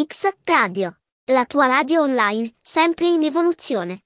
X Radio. La tua radio online, sempre in evoluzione.